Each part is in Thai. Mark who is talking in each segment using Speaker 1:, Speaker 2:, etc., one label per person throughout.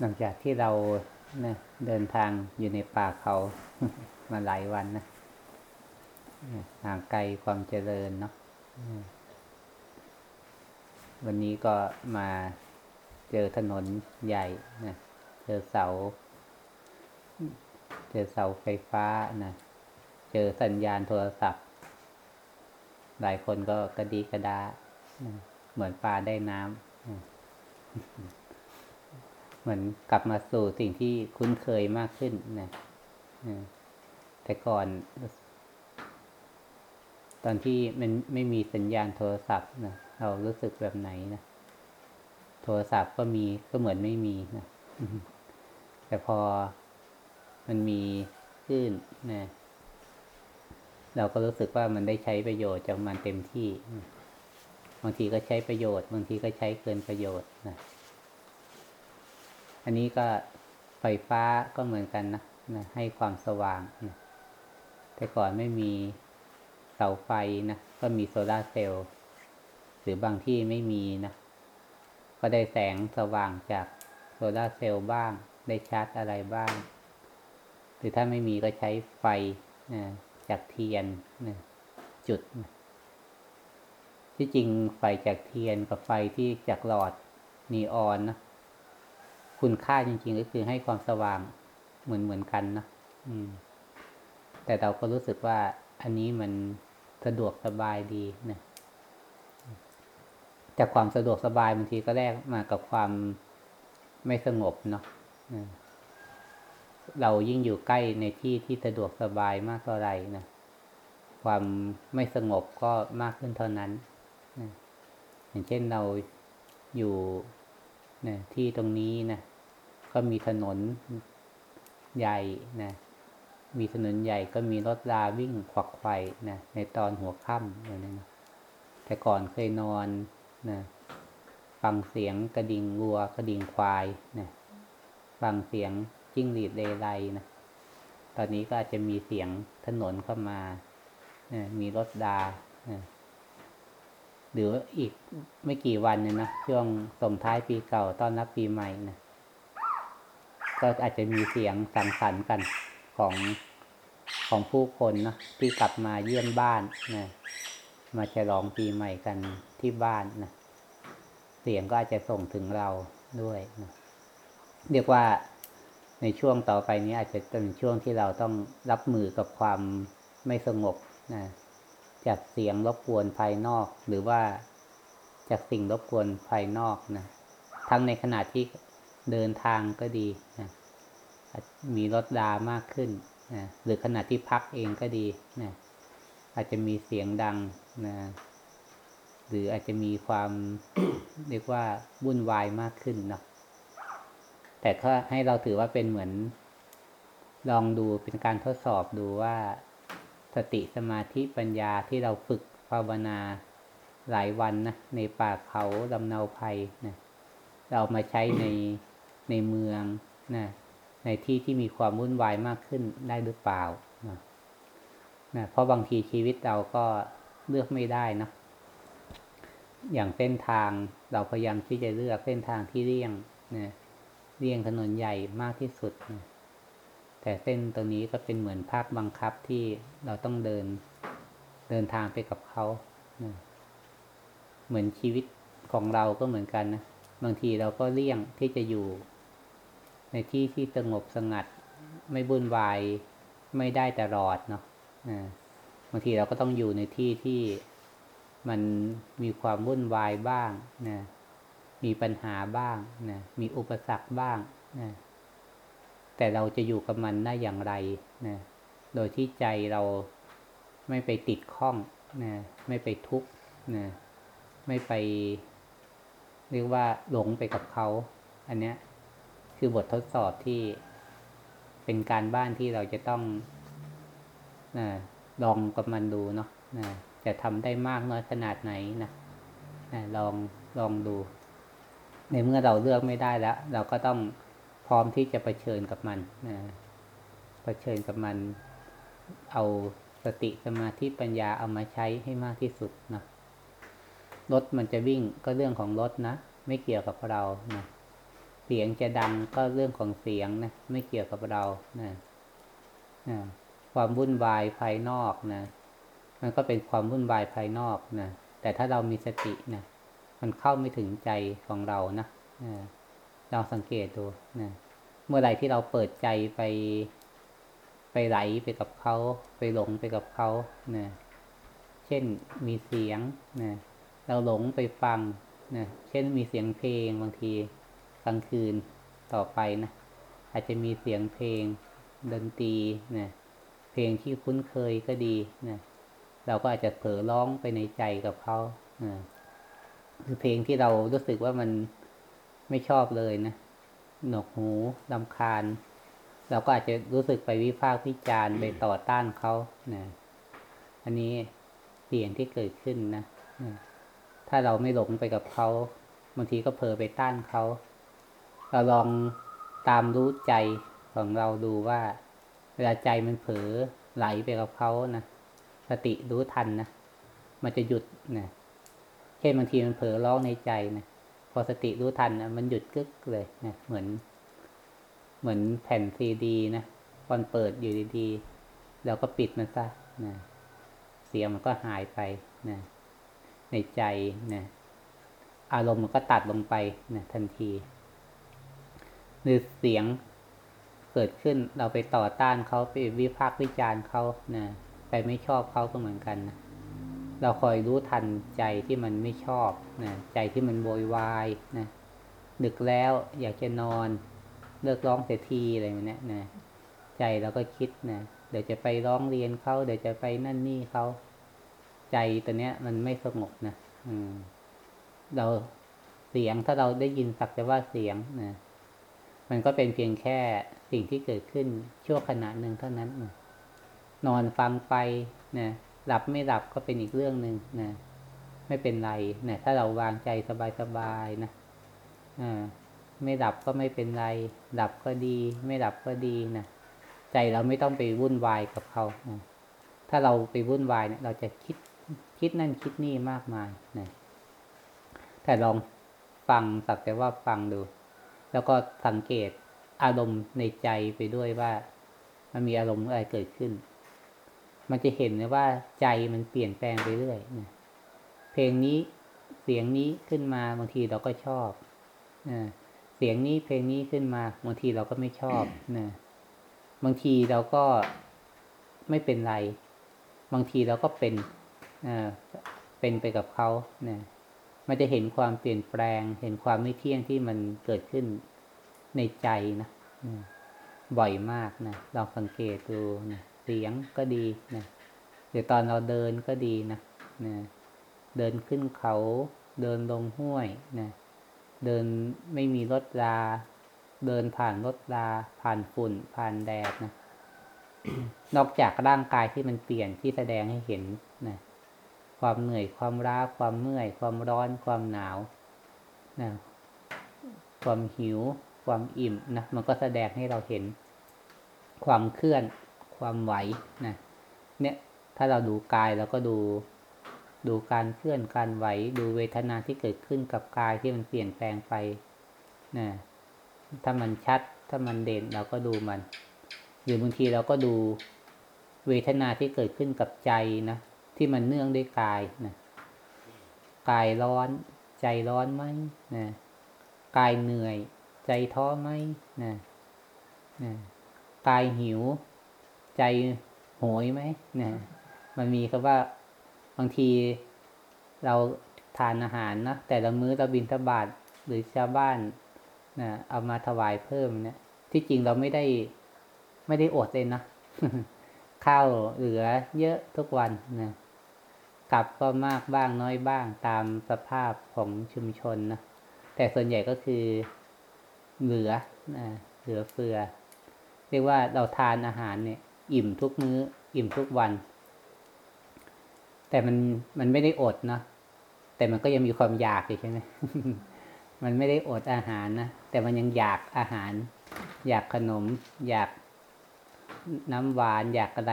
Speaker 1: หลังจากที่เราเนี่ยเดินทางอยู่ในป่าเขามาหลายวันนะห่างไกลความเจริญเนาะวันนี้ก็มาเจอถนนใหญ่นะเจอเสา เจอเสาไฟฟ้านะเจอสัญญาณโทรศัพท์ หลายคนก็กระดีกระดานะเหมือนปลาได้น้ำนะ เหมือนกลับมาสู่สิ่งที่คุ้นเคยมากขึ้นนะแต่ก่อน ตอนที่มันไม่มีสัญญาณโทรศัพท์นะเรารู้สึกแบบไหนนะโทรศัพท์ก็มีก็เหมือนไม่มีนะแต่พอมันมีขึ้นนะเราก็รู้สึกว่ามันได้ใช้ประโยชน์จากมันเต็มที่ บางทีก็ใช้ประโยชน์ บางทีก็ใช้เกินประโยชน์นะ อันนี้ก็ไฟฟ้าก็เหมือนกันนะนะให้ความสว่างนะแต่ก่อนไม่มีเสาไฟนะก็มีโซลาเซลล์หรือบางที่ไม่มีนะก็ได้แสงสว่างจากโซลาเซลล์บ้าง ได้ชาร์จอะไรบ้าง หรือถ้าไม่มีก็ใช้ไฟนะจากเทียนนะจุดนะที่จริงไฟจากเทียนกับไฟที่จากหลอดนีออนนะ คุณค่าจริง ๆ ก็คือให้ความสว่างเหมือนเหมือนกันนะอืม แต่เราก็รู้สึกว่าอันนี้มันสะดวกสบายดีนะจากความสะดวกสบายบางทีก็แลกมากับความไม่สงบเนาะเรายิ่งอยู่ใกล้ในที่ที่สะดวกสบายมากเท่าไหร่นะความไม่สงบก็มากขึ้นเท่านั้นนะอย่างเช่นเราอยู่นะที่ตรงนี้นะ ก็มีถนนใหญ่นะ มีถนนใหญ่ก็มีรถราวิ่งขวักไขว่นะ ในตอนหัวค่ำอย่างนี้นะแต่ก่อนเคยนอนนะฟังเสียงกระดิ่งวัวกระดิ่งควายนะฟังเสียงจิ้งหรีดเลไลนะตอนนี้ก็อาจจะมีเสียงถนนเข้ามานะมีรถดานะหรืออีกไม่กี่วันเนี่ยนะช่วงส่งท้ายปีเก่าต้อนรับปีใหม่นะ ก็อาจจะมีเสียงสังสรรค์กันของของผู้คนนะที่กลับมาเยี่ยมบ้านนะมาฉลองปีใหม่กันที่บ้านนะเสียงก็อาจจะส่งถึงเราด้วยนะเรียกว่าในช่วงต่อไปนี้อาจจะเป็นช่วงที่เราต้องรับมือกับความไม่สงบนะจากเสียงรบกวนภายนอก หรือว่าจากสิ่งรบกวนภายนอกนะทั้งในขณะที่ เดินทางก็ดีนะมีรถดามากขึ้นนะหรือขณะที่พักเองก็ดีนะอาจจะมีเสียงดังนะหรืออาจจะมีความเรียกว่าวุ่นวายมากขึ้นเนาะแต่ก็ให้เราถือว่าเป็นเหมือน ลองดูเป็นการทดสอบดูว่า สติสมาธิปัญญาที่เราฝึกภาวนาหลายวันนะในป่าเขาลำเนาภัยนะเรามาใช้ใน ในเมืองนะในที่ที่มีความวุ่นวายมากขึ้นได้หรือเปล่านะนะเพราะบางทีชีวิตเราก็เลือกไม่ได้นะอย่างเส้นทางเราพยายามที่จะเลือกเส้นทางที่เลี่ยงนะเลี่ยงถนนใหญ่มากที่สุดนะแต่เส้นตรงนี้ก็เป็นเหมือนภาคบังคับที่เราต้องเดินเดินทางไปกับเขานะเหมือนชีวิตของเราก็เหมือนกันนะ บางทีเราก็เลี่ยงที่จะอยู่ ในที่ที่สงบสงัด ไม่บุ่นวายไม่ได้ตลอดเนาะบางทีเราก็ต้องอยู่ในที่ที่มันมีความวุ่นวายบ้างนะมีปัญหาบ้างนะมีอุปสรรคบ้างนะแต่เราจะอยู่กับมันได้อย่างไรนะโดยที่ใจเราไม่ไปติดข้องนะไม่ไปทุกข์นะไม่ไป เรียกว่าหลงไปกับเขา อันเนี้ย คือบททดสอบที่เป็นการบ้านที่เราจะต้องนะลองกับมันดูเนาะนะจะทำได้มากน้อยขนาดไหนนะนะลองลองดู ในเมื่อเราเลือกไม่ได้แล้ว เราก็ต้องพร้อมที่จะะเผชิญกับมันนะะเผชิญกับมัน เอาสติสมาธิปัญญาเอามาใช้ให้มากที่สุดนะรถมันจะวิ่งก็เรื่องของรถนะ ไม่เกี่ยวกับเรานะ เสียงจะดังก็เรื่องของเสียงนะไม่เกี่ยวกับเรานะนะความวุ่นวายภายนอกนะมันก็เป็นความวุ่นวายภายนอกนะแต่ถ้าเรามีสตินะมันเข้าไม่ถึงใจของเรานะเราสังเกตดูนะเมื่อไหร่ที่เราเปิดใจไป ไปไหลไปกับเขาไปหลงไปกับเขานะเช่นมีเสียงนะเราหลงไปฟังนะเช่นมีเสียงเพลงบางที กลางคืนต่อไปนะ อาจจะมีเสียงเพลงดนตรีนะเพลงที่คุ้นเคยก็ดีนะเราก็อาจจะเผลอร้องไปในใจกับเขานะคือเพลงที่เรารู้สึกว่ามันไม่ชอบเลยนะหนวกหูลำคาญ เราก็อาจจะรู้สึกไปวิพากษ์วิจารณ์ไปต่อต้านเขานะอันนี้เสียงที่เกิดขึ้นนะถ้าเราไม่หลงไปกับเขาบางทีก็เผลอไปต้านเขา เราลองตามรู้ใจของเราดูว่า เวลาใจมันเผลอไหลไปกับเขานะสติรู้ทันนะมันจะหยุดนะเช่นบางทีมันเผลอร้องในใจนะพอสติรู้ทันนะมันหยุดกึกเลยนะเหมือน เหมือนแผ่นซีดีนะตอนเปิดอยู่ดีๆเราก็ปิดมันซะนะเสียงมันก็หายไปนะในใจนะอารมณ์มันก็ตัดลงไปนะทันที หรือเสียงเกิดขึ้นเราไปต่อต้านเขาไปวิพากษ์วิจารณ์เขานะไปไม่ชอบเขาก็เหมือนกันนะเราคอยรู้ทันใจที่มันไม่ชอบนะใจที่มันโวยวายนะดึกแล้วอยากจะนอน เลิกร้องเสียทีอะไรแบบนี้นะใจเราก็คิดนะเดี๋ยวจะไปร้องเรียนเขาเดี๋ยวจะไปนั่นนี่เขาใจตัวเนี้ย มันไม่สงบนะอืม เราเสียงถ้าเราได้ยินสักแต่ว่าเสียงนะ มันก็เป็นเพียงแค่สิ่งที่เกิดขึ้นชั่วขณะหนึ่งเท่านั้นนะนอนฟังไปนะหลับไม่หลับก็เป็นอีกเรื่องหนึ่งนะไม่เป็นไรนะถ้าเราวางใจสบายๆนะอ่าไม่ดับก็ไม่เป็นไรดับก็ดี ไม่ดับก็ดีนะใจเราไม่ต้องไปวุ่นวายกับเขานะถ้าเราไปวุ่นวายเนี่ย เราจะคิดคิดนั่นคิดนี่มากมายนะแต่ลองฟังสักแต่ว่าฟังดู แล้วก็สังเกตอารมณ์ในใจไปด้วยว่า มันมีอารมณ์อะไรเกิดขึ้น มันจะเห็นเลยว่าใจมันเปลี่ยนแปลงไปเรื่อยนะเพลงนี้เสียงนี้ขึ้นมาบางทีเราก็ชอบนะเสียงนี้เพลงนี้ขึ้นมาบางทีเราก็ไม่ชอบนะบางทีเราก็ไม่เป็นไร บางทีเราก็เป็นเป็นไปกับเขานะ มันจะเห็นความเปลี่ยนแปลง เห็นความไม่เที่ยงที่มันเกิดขึ้นในใจนะบ่อยมากนะเราสังเกตดูนะเสียงก็ดีนะหรือตอนเราเดินก็ดีนะนะเดินขึ้นเขา เดินลงห้วยนะเดินไม่มีรถราเดินผ่านรถราผ่านฝุ่น ผ่านแดดนะนอกจากร่างกายที่มันเปลี่ยนที่แสดงให้เห็นนะ ความเหนื่อยความล้าความเมื่อย ความร้อนความหนาวนะความหิว ความอิ่มนะมันก็แสดงให้เราเห็น ความเคลื่อน ความไหวนะเนี่ยถ้าเราดูกายเราก็ดูดูการเคลื่อนการไหว ดูเวทนาที่เกิดขึ้นกับกายที่มันเปลี่ยนแปลงไปนะถ้ามันชัด ถ้ามันเด่นเราก็ดูมัน หรือบางทีเราก็ดูเวทนาที่เกิดขึ้นกับใจนะ ที่มันเนื่องด้วยกายนะกายร้อนใจร้อนไหมนะกายเหนื่อย ใจท้อไหมนะนะกายหิว ใจโหยไหมนะมันมีคำว่าบางทีเราทานอาหารนะแต่ละมื้อเราบินทบาทหรือชาวบ้านนะเอามาถวายเพิ่มเนะี่ย ที่จริงเราไม่ได้ไม่ได้อดเลยนะข้าวเหลือเยอะทุกวันนะ กลับก็มากบ้างน้อยบ้างตามสภาพของชุมชนนะแต่ส่วนใหญ่ก็คือเหลือนะเหลือเฟือ เรียกว่าเราทานอาหารเนี่ย อิ่มทุกมือ้อ อิ่มทุกวัน แต่มันมันไม่ได้อดนะแต่มันก็ยังมีความอยากอยู่ใช่ไหมมันไม่ได้อดอาหารนะแต่มันยังอยากอาหาร อยากขนม อยากน้ำหวานอยากอะไร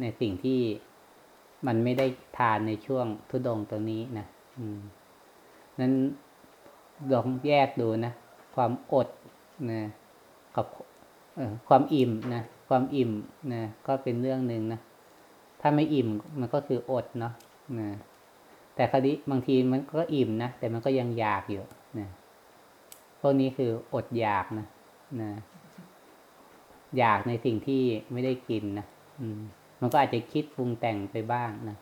Speaker 1: ในสิ่งที่ มันไม่ได้ทานในช่วงทุดงตรงนี้นะนั้นลองแยกดูนะ ความอดนะกับความอิ่มนะความอิ่มนะก็เป็นเรื่องหนึ่งนะถ้าไม่อิ่มมันก็คืออดเนาะนะแต่คราวนี้บางทีมันก็อิ่มนะแต่มันก็ยังอยากอยู่นะพวกนี้คืออดอยากนะนะอยากในสิ่งที่ไม่ได้กินนะอืม มันก็อาจจะคิดปรุงแต่งไปบ้างนะ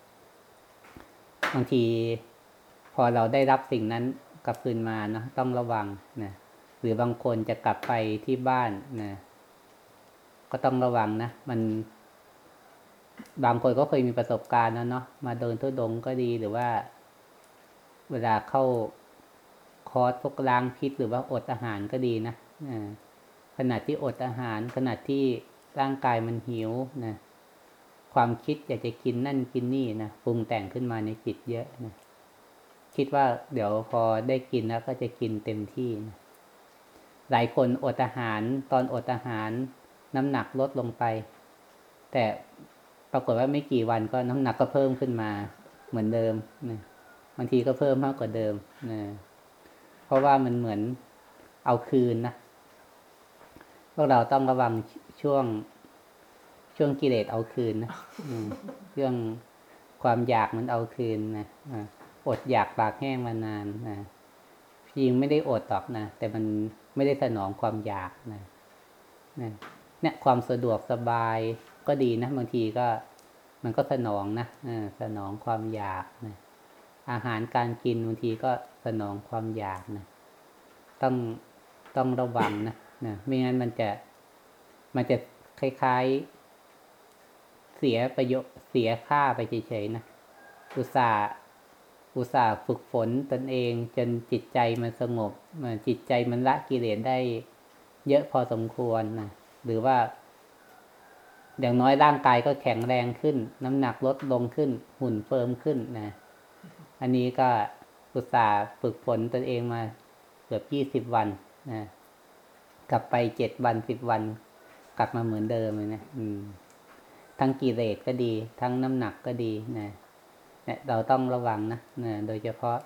Speaker 1: บางทีพอเราได้รับสิ่งนั้นกลับคืนมาเนาะต้องระวังนะหรือบางคนจะกลับไปที่บ้านนะก็ต้องระวังนะมันบางคนก็เคยมีประสบการณ์แล้วเนาะมาเดินทุดงก็ดีหรือว่า เวลาเข้าคอร์สพวกล้างพิษ หรือว่าอดอาหารก็ดีนะอ่าขณะที่อดอาหารขณะที่ร่างกายมันหิวนะ ความคิดอยากจะกินนั่นกินนี่นะปรุงแต่งขึ้นมาในจิตเยอะนะคิดว่าเดี๋ยวพอได้กินแล้วก็จะกินเต็มที่นะหลายคนอดอาหารตอนอดอาหาร น้ำหนักลดลงไป แต่ปรากฏว่าไม่กี่วันก็น้ำหนักก็เพิ่มขึ้นมาเหมือนเดิมนะบางทีก็เพิ่มมากกว่าเดิมนะเพราะว่ามันเหมือนเอาคืนนะพวกเราต้องระวังช่วง ช่วงกิเลสเอาคืนนะเรื่องความอยากมันเอาคืนนะอดอยากปากแห้งมานานนะจริงไม่ได้อดหรอกนะแต่มันไม่ได้สนองความอยากนะนะเนี่ยความสะดวกสบายก็ดีนะบางทีก็ มันก็สนองนะสนองความอยากนะอาหารการกินบางทีก็สนองความอยากนะต้องต้องระวังนะนะไม่งั้นมันจะมันจะคล้ายๆ เสียประโยชน์เสียค่าไปเฉยๆนะอุตส่าห์อุตส่าห์ฝึกฝนตนเองจนจิตใจมันสงบมันจิตใจมันละกิเลสได้ เยอะพอสมควรนะหรือว่า อย่างน้อยร่างกายก็แข็งแรงขึ้น น้ำหนักลดลงขึ้น หุ่นเฟิร์มขึ้นนะ อันนี้ก็อุตส่าห์ฝึกฝนตนเองมาเกือบยี่สิบวันนะกลับไปเจ็ดวันสิบวัน กลับมาเหมือนเดิมเลยนะ อืม ทั้งกิเลสก็ดี ทั้งน้ำหนักก็ดีนะเนี่ยเราต้องระวังนะนะโดยเฉพาะ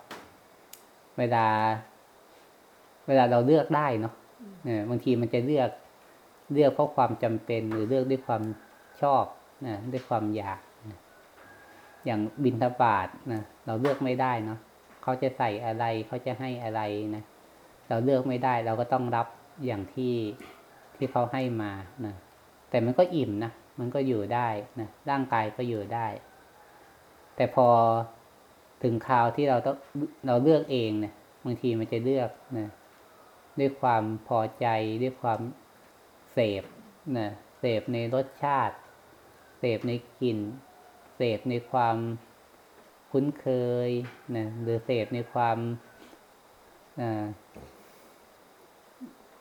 Speaker 1: เวลา เวลาเราเลือกได้เนาะเนี่ยบางทีมันจะเลือกเลือกเพราะความจำเป็นหรือเลือกด้วยความชอบนะด้วยความอยากนะอย่างบินทบาทนะเราเลือกไม่ได้เนาะเขาจะใส่อะไรเขาจะให้อะไรนะเราเลือกไม่ได้ เราก็ต้องรับอย่างที่ที่เขาให้มานะแต่มันก็อิ่มนะ มันก็อยู่ได้นะร่างกายก็อยู่ได้ แต่พอถึงคราวที่เราต้องเราเลือกเองเนะบางทีมันจะเลือกนะด้วยความพอใจด้วยความเสพนะเสพในรสชาติ เสพในกลิ่น เสพในความคุ้นเคยนะหรือเสพในความอ่า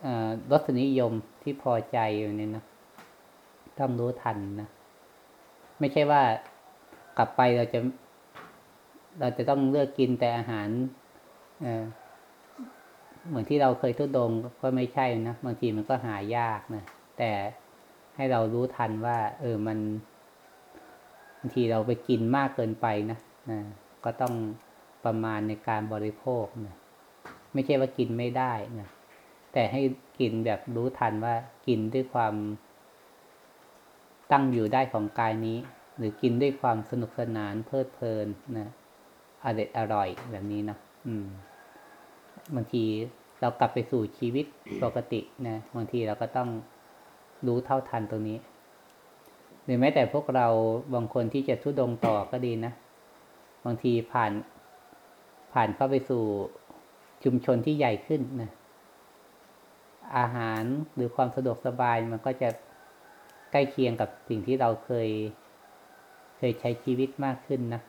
Speaker 1: อ่ารสนิยมที่พอใจอยู่เนี่ยนะ ต้องรู้ทันนะ ไม่ใช่ว่ากลับไปเราจะ เราจะต้องเลือกกินแต่อาหารเออเหมือนที่เราเคยทุดงก็ไม่ใช่นะบางทีมันก็หายากนะแต่ให้เรารู้ทันว่า เออมันบางทีเราไปกินมากเกินไปนะนะก็ต้องประมาณในการบริโภคนะไม่ใช่ว่ากินไม่ได้นะแต่ให้กินแบบรู้ทันว่ากินด้วยความ ตั้งอยู่ได้ของกายนี้ หรือกินด้วยความสนุกสนานเพลิดเพลินนะอร่อยอร่อยแบบนี้นะอืม บางทีเรากลับไปสู่ชีวิตปกตินะบางทีเราก็ต้องรู้เท่าทันตรงนี้หรือแม้แต่พวกเราบางคนที่จะทุดงต่อก็ดีนะ บางทีผ่านผ่านเข้าไปสู่ชุมชนที่ใหญ่ขึ้นนะอาหารหรือความสะดวกสบายมันก็จะ ใกล้เคียงกับสิ่งที่เราเคย เคยใช้ชีวิตมากขึ้นนะ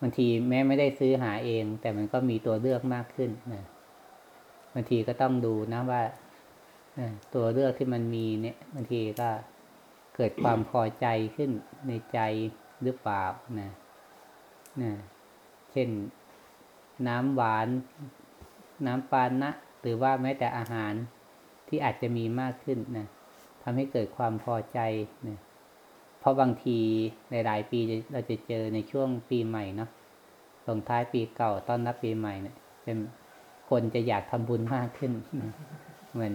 Speaker 1: บางทีแม้ไม่ได้ซื้อหาเอง แต่มันก็มีตัวเลือกมากขึ้นนะบางทีก็ต้องดูนะว่าตัวเลือกที่มันมีเนี่ยบางทีก็เกิดความพอใจขึ้นในใจหรือเปล่านะนะเช่นน้ำหวาน น้ำปานะ หรือว่าแม้แต่อาหารที่อาจจะมีมากขึ้นนะ ทำให้เกิดความพอใจนะเพราะบางทีหลาย ๆ ปีเราจะเจอในช่วงปีใหม่เนาะส่งท้ายปีเก่าต้อนรับปีใหม่เนี่ยเป็นคนจะอยากทำบุญมากขึ้น เหมือน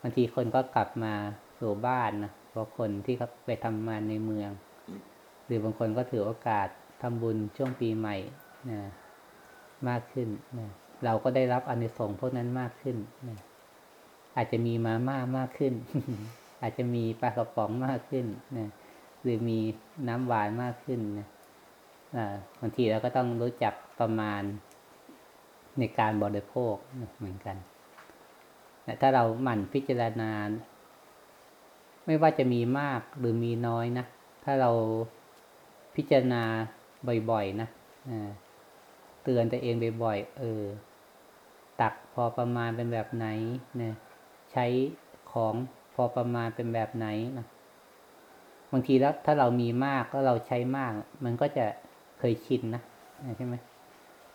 Speaker 1: บางทีคนก็กลับมาสู่บ้านนะเพราะคนที่เขาไปทำงานในเมือง หรือบางคนก็ถือโอกาสทำบุญช่วงปีใหม่นะมากขึ้นนะเราก็ได้รับอนิสงส์พวกนั้นมากขึ้นนะอาจจะมีมาม่ามากขึ้น อาจจะมีปลากระป๋องมากขึ้นนะหรือมีน้ำหวานมากขึ้นนะบางทีเราก็ต้องรู้จักประมาณในการบริโภคนะเหมือนกันนะถ้าเราหมั่นพิจารณา ไม่ว่าจะมีมากหรือมีน้อยนะ ถ้าเราพิจารณาบ่อยๆนะเตือนตัวเองบ่อยๆ เออ ตักพอประมาณเป็นแบบไหนนะใช้ของ พอประมาณเป็นแบบไหนนะบางทีแล้วถ้าเรามีมากก็เราใช้มาก มันก็จะเคยชินนะใช่ไหม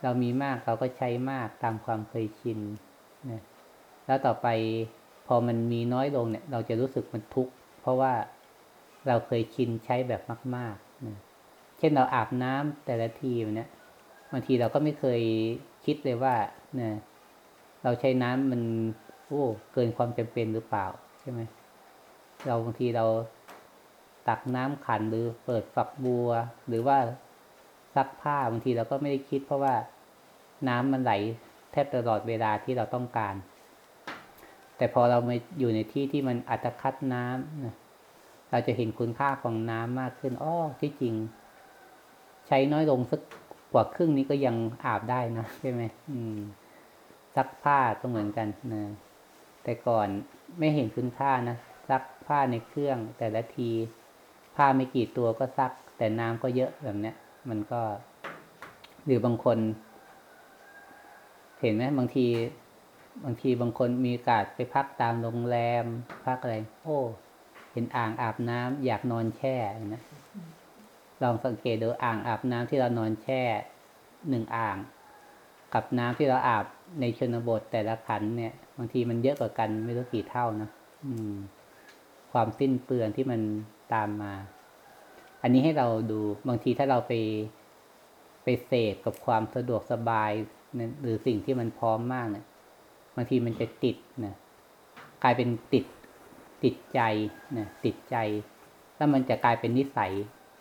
Speaker 1: เรามีมากเราก็ใช้มากตามความเคยชินนะแล้วต่อไปพอมันมีน้อยลงเนี่ย เราจะรู้สึกมันทุกข์เพราะว่าเราเคยชินใช้แบบมากๆนะเช่นเราอาบน้ำแต่ละทีเนี่ยบางทีเราก็ไม่เคยคิดเลยว่าเนี่ยเราใช้น้ำมันโอ้เกินความจำเป็นหรือเปล่า ช่ไหมเราบางทีเราตักน้ำขันหรือเปิดฝักบัว หรือว่าซักผ้าบางทีเราก็ไม่ได้คิด เพราะว่าน้ำมันไหลแทบตลอดเวลาที่เราต้องการ แต่พอเรามาอยู่ในที่ที่มันอัตคัดน้ำนะเราจะเห็นคุณค่าของน้ำมากขึ้นอ้อที่จริง ใช้น้อยลงสักกว่าครึ่งนี้ก็ยังอาบได้นะใช่ไหมอืมซักผ้าก็เหมือนกันนะ แต่ก่อนไม่เห็นคุณค่านะซักผ้าในเครื่องแต่ละที ผ้าไม่กี่ตัวก็ซัก แต่น้ำก็เยอะแบบเนี้ยมันก็ หรือบางคน เห็นไหมบางที บางทีบางคนมีโอกาสไปพักตามโรงแรม พักอะไร โอ้เห็นอ่างอาบน้ำอยากนอนแช่นะลองสังเกตดูอ่างอาบน้ำที่เรานอนแช่หนึ่งอ่าง กับน้ำที่เราอาบในชนบทแต่ละขันเนี่ย บางทีมันเยอะกว่ากันไม่รู้กี่เท่านะอืม ความสิ้นเปลืองที่มันตามมา อันนี้ให้เราดูบางทีถ้าเราไปไปเสพกับความสะดวกสบายนะหรือสิ่งที่มันพร้อมมากเนะี่ยบางทีมันจะติดนะกลายเป็นติดติดใจนะติดใจ แล้วมันจะกลายเป็นนิสัย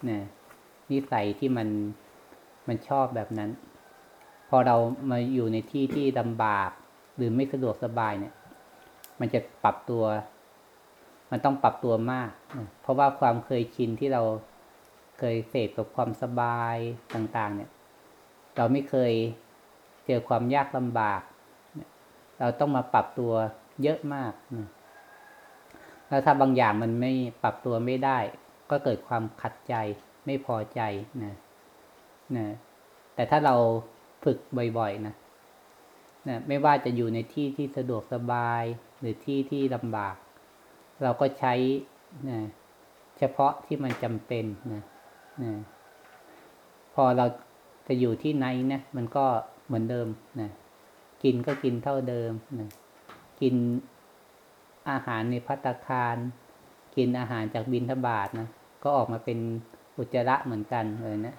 Speaker 1: นะนิสัยที่มันมันชอบแบบนั้น พอเรามาอยู่ในที่ที่ลำบาก หรือไม่สะดวกสบายเนี่ย มันจะปรับตัว มันต้องปรับตัวมาก เพราะว่าความเคยชินที่เราเคยเสพกับความสบายต่าง ๆ เนี่ย เราไม่เคยเจอความยากลำบาก เราต้องมาปรับตัวเยอะมากแล้วถ้าบางอย่างมันไม่ปรับตัวไม่ได้ ก็เกิดความขัดใจไม่พอใจนะนะแต่ถ้าเราฝึกบ่อยๆนะ นะไม่ว่าจะอยู่ในที่ที่สะดวกสบายหรือที่ที่ลำบาก เราก็ใช้นะเฉพาะที่มันจำเป็นนะนะพอเราจะอยู่ที่ไหนนะมันก็เหมือนเดิมนะกินก็กินเท่าเดิมนะกินอาหารในพัตตาคาร กินอาหารจากบินทบาทนะก็ออกมาเป็นอุจจาระเหมือนกันเลยนะ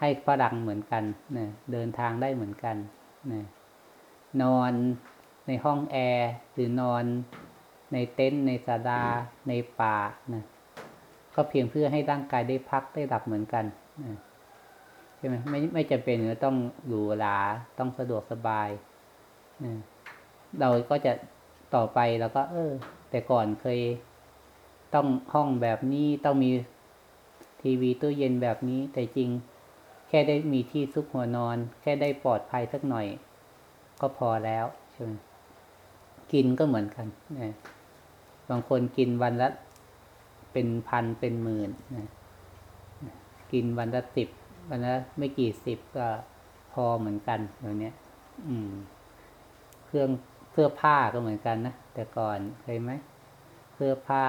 Speaker 1: ให้ฝรั่งเหมือนกันนะเดินทางได้เหมือนกันนะ นอนในห้องแอร์หรือนอนในเต็นท์ในศาลาในป่านะก็เพียงเพื่อให้ร่างกายได้พักได้หลับเหมือนกันนะใช่ไหมไม่ไม่จำเป็นจะต้องหรูหราต้องสะดวกสบายนะเราก็จะต่อไปเราก็ เออ แต่ก่อนเคยต้องห้องแบบนี้ต้องมีทีวีตู้เย็นแบบนี้แต่จริง แค่ได้มีที่ซุกหัวนอน แค่ได้ปลอดภัยสักหน่อย ก็พอแล้วใช่ไหมกินก็เหมือนกันนะบางคนกินวันละเป็นพันเป็นหมื่นนะกินวันละสิบวันละไม่กี่สิบก็พอเหมือนกันอย่างเนี้ยอืม เครื่องเสื้อผ้าก็เหมือนกันนะแต่ก่อนเคยไหมเสื้อผ้า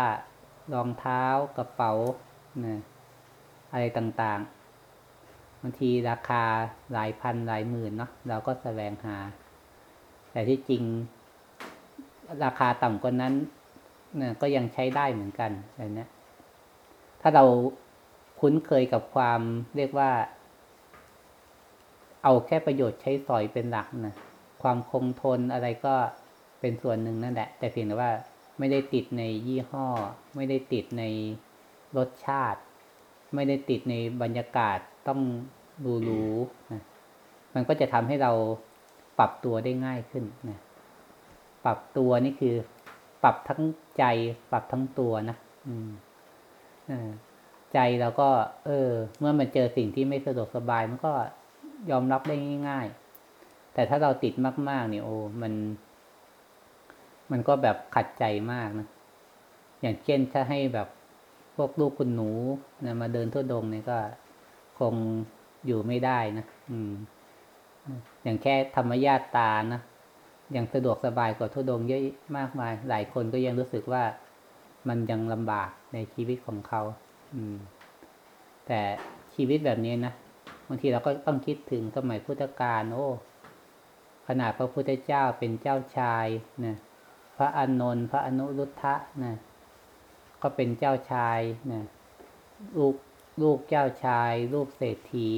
Speaker 1: รองเท้ากระเป๋านะอะไรต่างๆบางทีราคาหลายพันหลายหมื่นเนาะเราก็แสวงหา แต่ที่จริงราคาต่ำกว่านั้นนะก็ยังใช้ได้เหมือนกันแบบนี้ถ้าเราคุ้นเคยกับความเรียกว่า เอาแค่ประโยชน์ใช้สอยเป็นหลักนะความคงทนอะไรก็เป็นส่วนหนึ่งนั่นแหละ แต่เพียงแต่ว่าไม่ได้ติดในยี่ห้อ ไม่ได้ติดในรสชาติ ไม่ได้ติดในบรรยากาศต้องดูรู้นะมันก็จะทำให้เรา ปรับตัวได้ง่ายขึ้นนะปรับตัวนี่คือ ปรับทั้งใจ ปรับทั้งตัวนะอืมใจเราก็ เออ เมื่อมันเจอสิ่งที่ไม่สะดวกสบายมันก็ยอมรับได้ง่าย ๆ แต่ถ้าเราติดมาก ๆ เนี่ยโอ้มัน มันก็แบบขัดใจมากนะอย่างเช่นถ้าให้แบบพวกลูกคุณหนูนะมาเดินทั่วดงเนี่ยก็คงอยู่ไม่ได้นะอืม อย่างแค่ธรรมญาตานะยังสะดวกสบายกว่าทั่วดงเยอะมากมาย หลายคนก็ยังรู้สึกว่ามันยังลำบากในชีวิตของเขา อืม แต่ชีวิตแบบนี้นะบางทีเราก็ต้องคิดถึงสมัยพุทธกาลโอ้ขนาดพระพุทธเจ้าเป็นเจ้าชายนะพระอานนท์พระอนุรุทธะนะก็เป็นเจ้าชายนะลูกลูกเจ้าชาย ลูกเศรษฐี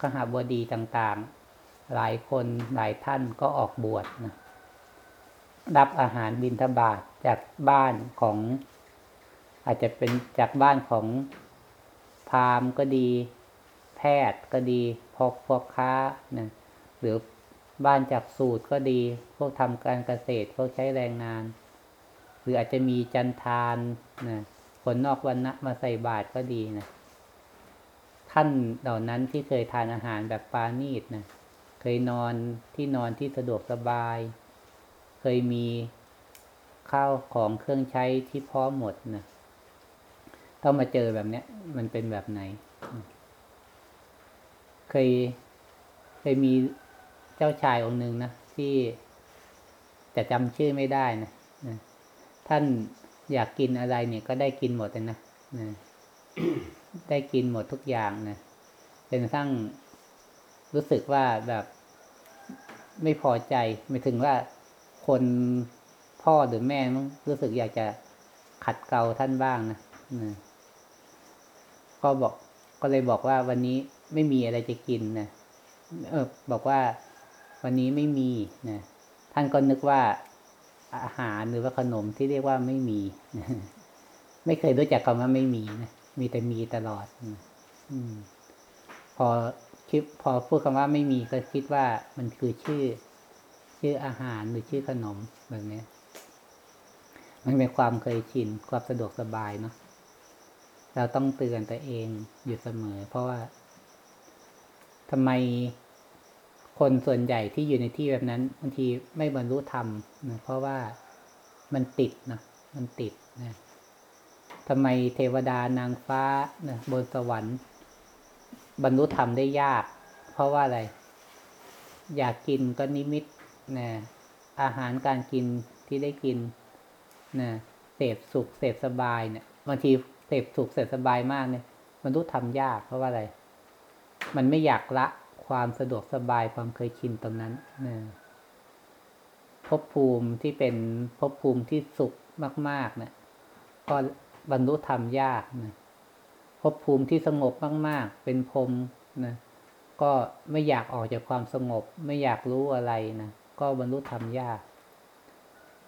Speaker 1: ขหาบดีต่างๆ หลายคนหลายท่านก็ออกบวชนะรับอาหารบิณฑบาตจากบ้านของ อาจจะเป็นจากบ้านของพราหมณ์ก็ดี แพทย์ก็ดีพอพอค้านะหรือบ้านจากสูตรก็ดี พวกทำการเกษตรพวกใช้แรงงาน หรืออาจจะมีจันทานนะคนนอกวันนะมาใส่บาตรก็ดีนะ ท่านเหล่านั้นที่เคยทานอาหารแบบปานีตนะเคยนอนที่นอนที่สะดวกสบาย เคยมีข้าวของเครื่องใช้ที่พร้อมหมดนะต้องมาเจอแบบเนี้ย มันเป็นแบบไหน เคยเคยมีเจ้าชายองค์หนึ่งนะที่จะจำชื่อไม่ได้นะนะท่านอยากกินอะไรเนี่ยก็ได้กินหมดเลยนะนะได้กินหมดทุกอย่างนะเป็นกระทั่งรู้สึกว่าแบบไม่พอใจไม่ถึงว่าคนพ่อหรือแม่รู้สึกอยากจะขัดเกลาท่านบ้างนะนะก็บอกก็เลยบอกว่าวันนี้ไม่มีอะไรจะกินนะเออ บอกว่าวันนี้ไม่มีนะท่านก็นึกว่าอาหารหรือว่าขนมที่เรียกว่าไม่มี ไม่เคยรู้จักคำว่าไม่มีนะ มีแต่มีตลอดอพอคิดพอพูดคำว่าไม่มีก็คิดว่ามันคือชื่อ ชื่ออาหารหรือชื่อขนมแบบนี้มันเป็นความเคยชินความสะดวกสบายเนาะเราต้องเตือนตัวเองอยู่เสมอ เพราะว่าทำไมคนส่วนใหญ่ที่อยู่ในที่แบบนั้นบางทีไม่บรรลุธรรมนะเพราะว่ามันติดนะมันติดนะ ทำไมเทวดานางฟ้านะบนสวรรค์ บรรลุธรรมได้ยาก เพราะว่าอะไร อยากกินก็นิมิตนะอาหารการกินที่ได้กินนะเสพสุขเสพสบายเนี่ยบางทีเสพสุขเสพสบายมากเนี่ยบรรลุธรรมยากเพราะว่าอะไร มันไม่อยากละความสะดวกสบายความเคยชินตรงนั้นนะภพภูมิที่เป็นภพภูมิที่สุขมากๆเนะี่ยก็ บรรลุธรรมยากนะภพภูมิที่สงบมาก ๆ เป็นพรมนะก็ไม่อยากออกจากความสงบ ไม่อยากรู้อะไรนะก็บรรลุธรรมยาก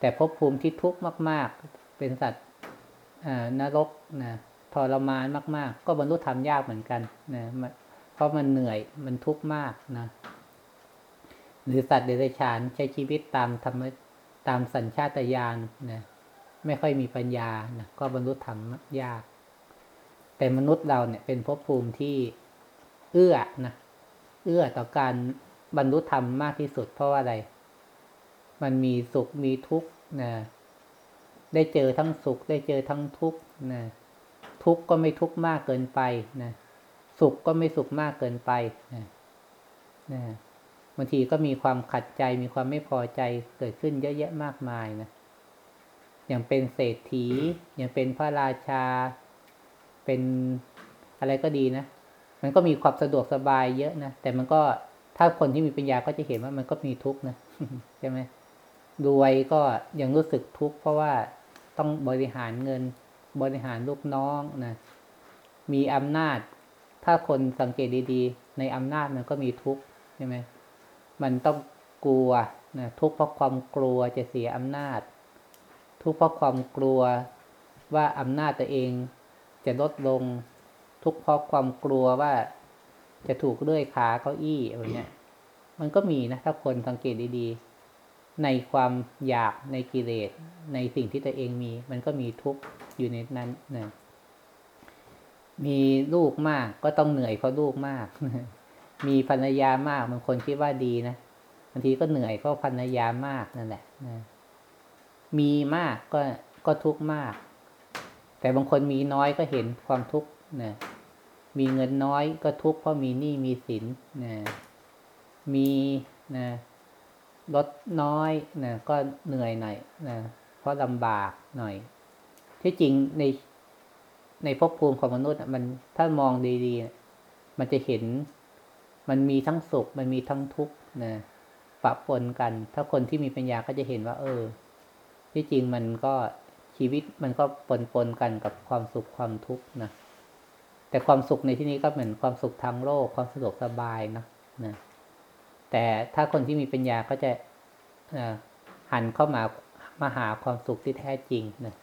Speaker 1: แต่ภพภูมิที่ทุกข์มาก ๆ เป็นสัตว์นรกนะทรมานมาก ๆ ก็บรรลุธรรมยากเหมือนกันนะเพราะมันเหนื่อยมันทุกข์มากนะหรือสัตว์เดรัจฉานใช้ชีวิตตามธรรมตามสัญชาตญาณนะ ไม่ค่อยมีปัญญานะก็บรรลุธรรมยาก แต่มนุษย์เราเนี่ยเป็นภพภูมิที่เอื้อนะเอื้อต่อการบรรลุธรรมมากที่สุด เพราะว่าอะไร มันมีสุขมีทุกข์นะได้เจอทั้งสุข ได้เจอทั้งทุกข์นะทุกข์ก็ไม่ทุกข์มากเกินไปนะสุขก็ไม่สุขมากเกินไปนะนะบางทีก็มีความขัดใจมีความไม่พอใจเกิดขึ้นเยอะแยะมากมายนะ อย่างเป็นเศรษฐี อย่างเป็นพระราชา เป็นอะไรก็ดีนะ มันก็มีความสะดวกสบายเยอะนะ แต่มันก็ถ้าคนที่มีปัญญาก็จะเห็นว่ามันก็มีทุกข์นะใช่ไหมรวยก็ยังรู้สึกทุกข์เพราะว่าต้องบริหารเงิน บริหารลูกน้องนะ มีอำนาจ ถ้าคนสังเกตดีๆ ในอำนาจมันก็มีทุกข์ใช่ไหมมันต้องกลัวนะทุกข์เพราะความกลัวจะเสียอำนาจ ทุกข์เพราะความกลัวว่าอำนาจตัวเองจะลดลง ทุกข์เพราะความกลัวว่าจะถูกเลื่อยขาเก้าอี้อะไรเนี้ยมันก็มีนะถ้าคนสังเกตดีๆ ในความอยากในกิเลส ในสิ่งที่ตัวเองมี มันก็มีทุกข์อยู่ในนั้นนะมีลูกมากก็ต้องเหนื่อยเพราะลูกมาก มีภรรยามากบางคนคิดว่าดีนะบางทีก็เหนื่อยเพราะภรรยามากนั่นแหละนะ มีมากก็ก็ทุกข์มาก แต่บางคนมีน้อยก็เห็นความทุกข์นะมีเงินน้อยก็ทุกข์เพราะมีหนี้มีสินนะมีนะลดน้อยนะก็เหนื่อยหน่อยนะเพราะลำบากหน่อย ที่จริงในในภพภูมิของมนุษย์มันถ้ามองดีๆ มันจะเห็นมันมีทั้งสุข มันมีทั้งทุกข์นะปะปนกัน ถ้าคนที่มีปัญญาก็จะเห็นว่า เออ ที่จริงมันก็ชีวิตมันก็ปนปนกันกับความสุขความทุกข์นะแต่ความสุขในที่นี้ก็เหมือนความสุขทางโลกความสะดวกสบายเนะนะแต่ถ้าคนที่มีปัญญาก็จะหันเข้ามามาหาความสุขที่แท้จริงนะ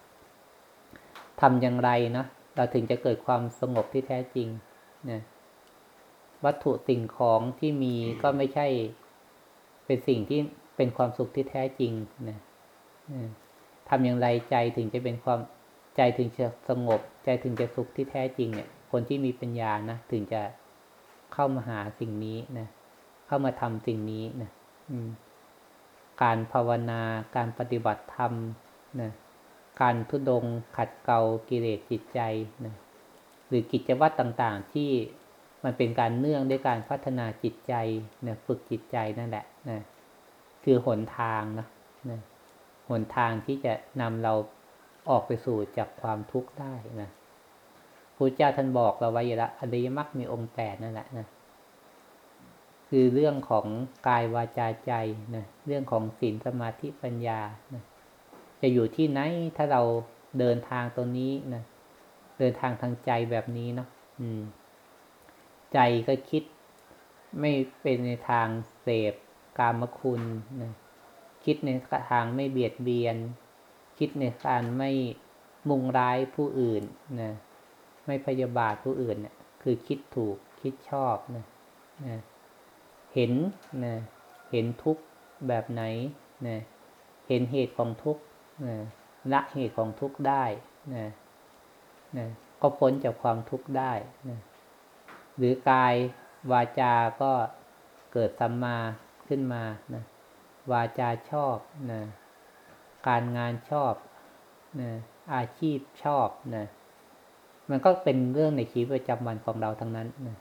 Speaker 1: ทำอย่างไรนะเราถึงจะเกิดความสงบที่แท้จริงนะวัตถุสิ่งของที่มีก็ไม่ใช่เป็นสิ่งที่เป็นความสุขที่แท้จริงนะ ทำอย่างไรใจถึงจะเป็นความใจถึงจะสงบ ใจถึงจะสุขที่แท้จริงเนี่ย คนที่มีปัญญานะถึงจะเข้ามาหาสิ่งนี้นะเข้ามาทำสิ่งนี้นะการภาวนาการปฏิบัติธรรมนะการทุดงขัดเกลากิเลสจิตใจนะหรือกิจวัตรต่างๆที่มันเป็นการเนื่องด้วยการพัฒนาจิตใจนะฝึกจิตใจนั่นแหละนะคือหนทางนะนะ หนทางที่จะนำเราออกไปสู่จากความทุกข์ได้นะพระเจ้าท่านบอกเราไว้แล้วอริยมรรคมีองค์แปดนั่นแหละนะคือเรื่องของกายวาจาใจนะเรื่องของศีลสมาธิปัญญานะจะอยู่ที่ไหนถ้าเราเดินทางตรงนี้นะเดินทางทางใจแบบนี้เนาะอืม ใจก็คิดไม่เป็นในทางเสพกามคุณนะ คิดในทางไม่เบียดเบียน คิดในการไม่มุ่งร้ายผู้อื่นนะไม่พยาบาทผู้อื่นเนะี่ยคือคิดถูกคิดชอบนะนะเห็นนะเห็นทุกข์แบบไหนนะเห็นเหตุของทุกข์นะละเหตุของทุกข์ได้นะนะก็พ้นจากความทุกข์ได้นะหรือกายวาจาก็เกิดสัมมาขึ้นมานะ วาจาชอบนะการงานชอบนะอาชีพชอบนะมันก็เป็นเรื่องในชีวิตประจำวันของเราทั้งนั้นนะ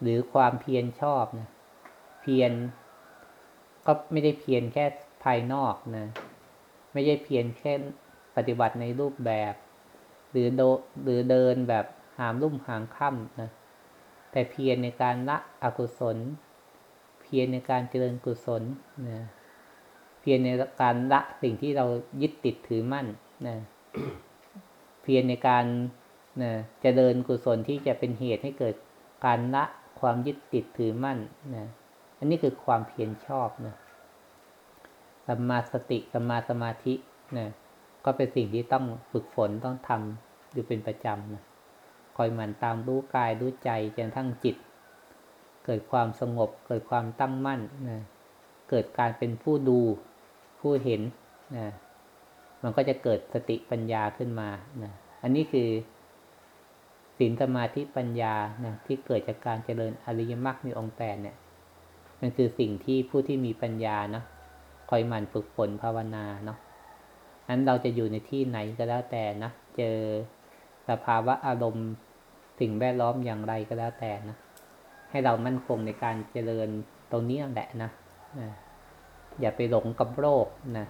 Speaker 1: หรือความเพียรชอบนะเพียรก็ไม่ได้เพียรแค่ภายนอกนะไม่ใช่เพียรแค่ปฏิบัติในรูปแบบ หรือโดหรือเดินแบบหามลุ่มหางค่ำนะแต่เพียรในการละอกุศล พียรในการเจริญกุศลนะเพียรในการละสิ่งที่เรายึดติดถือมั่นนะเพียรในการนะเจริญกุศลที่จะเป็นเหตุให้เกิดการละความยึดติดถือมั่นนะอันนี้คือความเพียรชอบนะสัมมาสติสัมมาสมาธินะก็เป็นสิ่งที่ต้องฝึกฝนต้องทำอยู่เป็นประจำนะคอยหมั่นตามรู้กายรู้ใจจนทั้งจิต เกิดความสงบ เกิดความตั้งมั่นนะเกิดการเป็นผู้ดูผู้เห็นนะมันก็จะเกิดสติปัญญาขึ้นมานะอันนี้คือศีลสมาธิปัญญานะที่เกิดจากการเจริญอริยมรรคในองค์แปดเนี่ย มันคือสิ่งที่ผู้ที่มีปัญญาเนาะคอยหมั่นฝึกฝนภาวนาเนาะนั้นเราจะอยู่ในที่ไหนก็แล้วแต่นะ เจอสภาวะอารมณ์สิ่งแวดล้อมอย่างไรก็แล้วแต่นะ ให้เรามั่นคงในการเจริญตรงนี้นั่นแหละนะอย่าไปหลงกับโลกนะ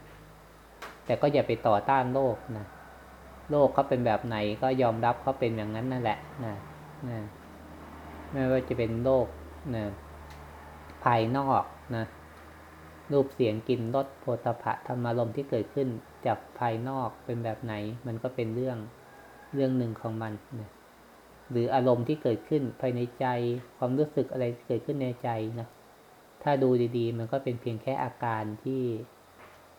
Speaker 1: แต่ก็อย่าไปต่อต้านโลกนะโลกเขาเป็นแบบไหนก็ยอมรับเขาเป็นอย่างนั้นนั่นแหละนะนะไม่ว่าจะเป็นโลกนะภายนอกนะรูปเสียงกลิ่นรสโผฏฐะธรรมารมที่เกิดขึ้นจากภายนอกเป็นแบบไหน มันก็เป็นเรื่องเรื่องหนึ่งของมันนะ หรืออารมณ์ที่เกิดขึ้นภายในใจ ความรู้สึกอะไรเกิดขึ้นในใจนะถ้าดูดีๆ มันก็เป็นเพียงแค่อาการที่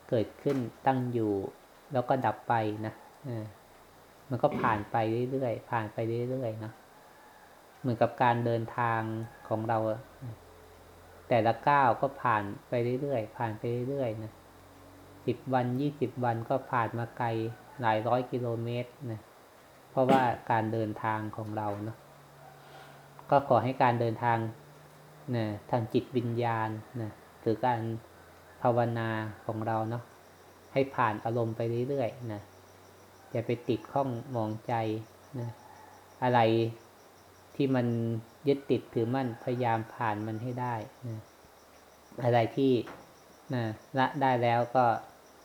Speaker 1: เกิดขึ้นตั้งอยู่ แล้วก็ดับไปนะมันก็ผ่านไปเรื่อยๆผ่านไปเรื่อยๆเนาะเหมือนกับการเดินทางของเรา แต่ละก้าวก็ผ่านไปเรื่อยๆผ่านไปเรื่อยๆนะสิบวันยี่สิบวันก็ผ่านมาไกลหลายร้อยกิโลเมตรนะ เพราะว่าการเดินทางของเราเนาะก็ขอให้การเดินทางนะทางจิตวิญญาณนะหรือการภาวนาของเราเนาะให้ผ่านอารมณ์ไปเรื่อยๆนะอย่าไปติดข้องมองใจนะอะไรที่มันยึดติดถือมั่นพยายามผ่านมันให้ได้นะอะไรที่นะละได้แล้วก็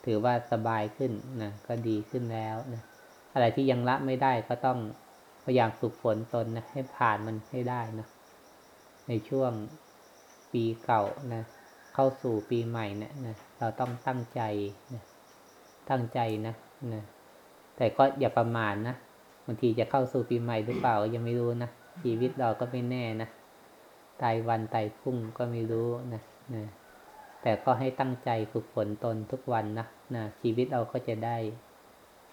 Speaker 1: ถือว่าสบายขึ้นนะก็ดีขึ้นแล้วนะ อะไรที่ยังละไม่ได้ก็ต้องพยายามฝึกฝนตนนะให้ผ่านมันให้ได้นะในช่วงปีเก่านะเข้าสู่ปีใหม่เนะนะเราต้องตั้งใจนะตั้งใจนะนะแต่ก็อย่าประมาทนะบางทีจะเข้าสู่ปีใหม่หรือเปล่ายังไม่รู้นะชีวิตเราก็ไม่แน่นะตายวันตายพรุ่งก็ไม่รู้นะนะแต่ก็ให้ตั้งใจฝึกฝนตนทุกวันนะนะชีวิตเราก็จะได้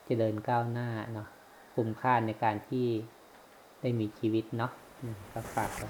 Speaker 1: เจริญก้าวหน้าเนาะคุ้มค่าในการที่ได้มีชีวิตเนาะก็ฝากไว้